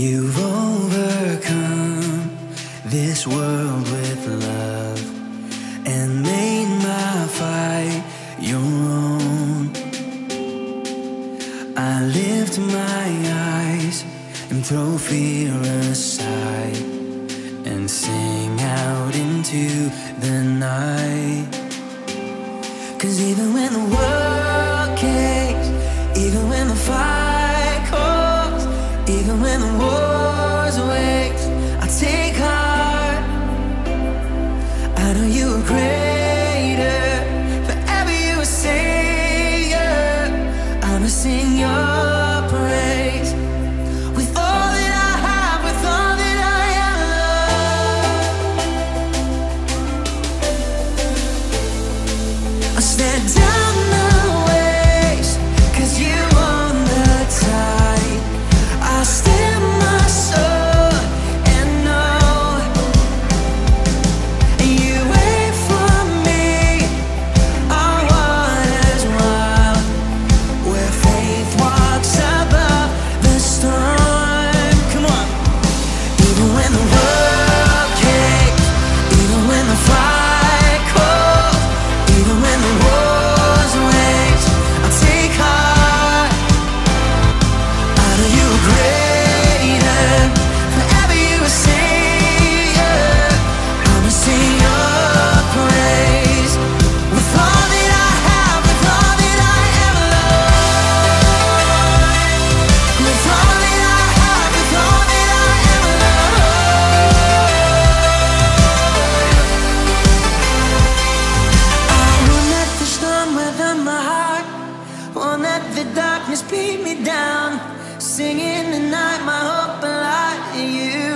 You've overcome this world with love and made my fight your own. I lift my eyes and throw fear aside and sing out into the night. Cause even when the gonna sing your praise. the darkness beat me down. Singing the night, my hope alive in you.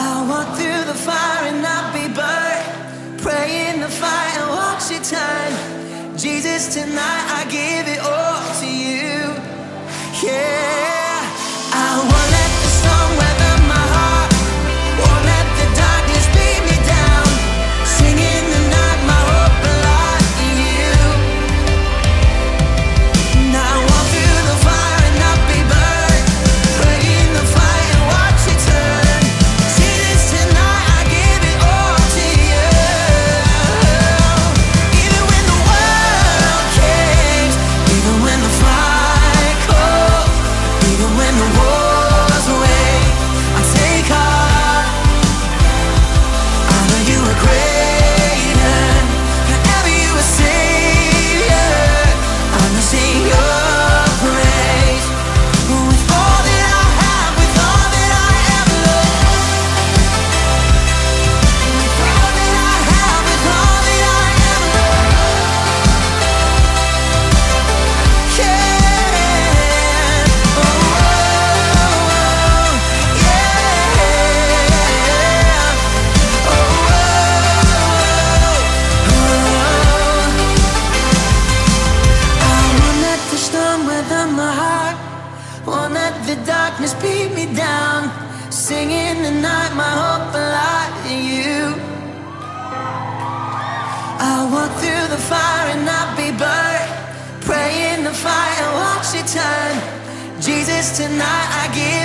I'll walk through the fire and not be burned. Pray in the fire and watch it turn. Jesus, tonight I give the darkness beat me down. Singing the night, my hope alive in you. I walk through the fire and I'll be burned. Pray in the fire, watch it turn. Jesus, tonight I give.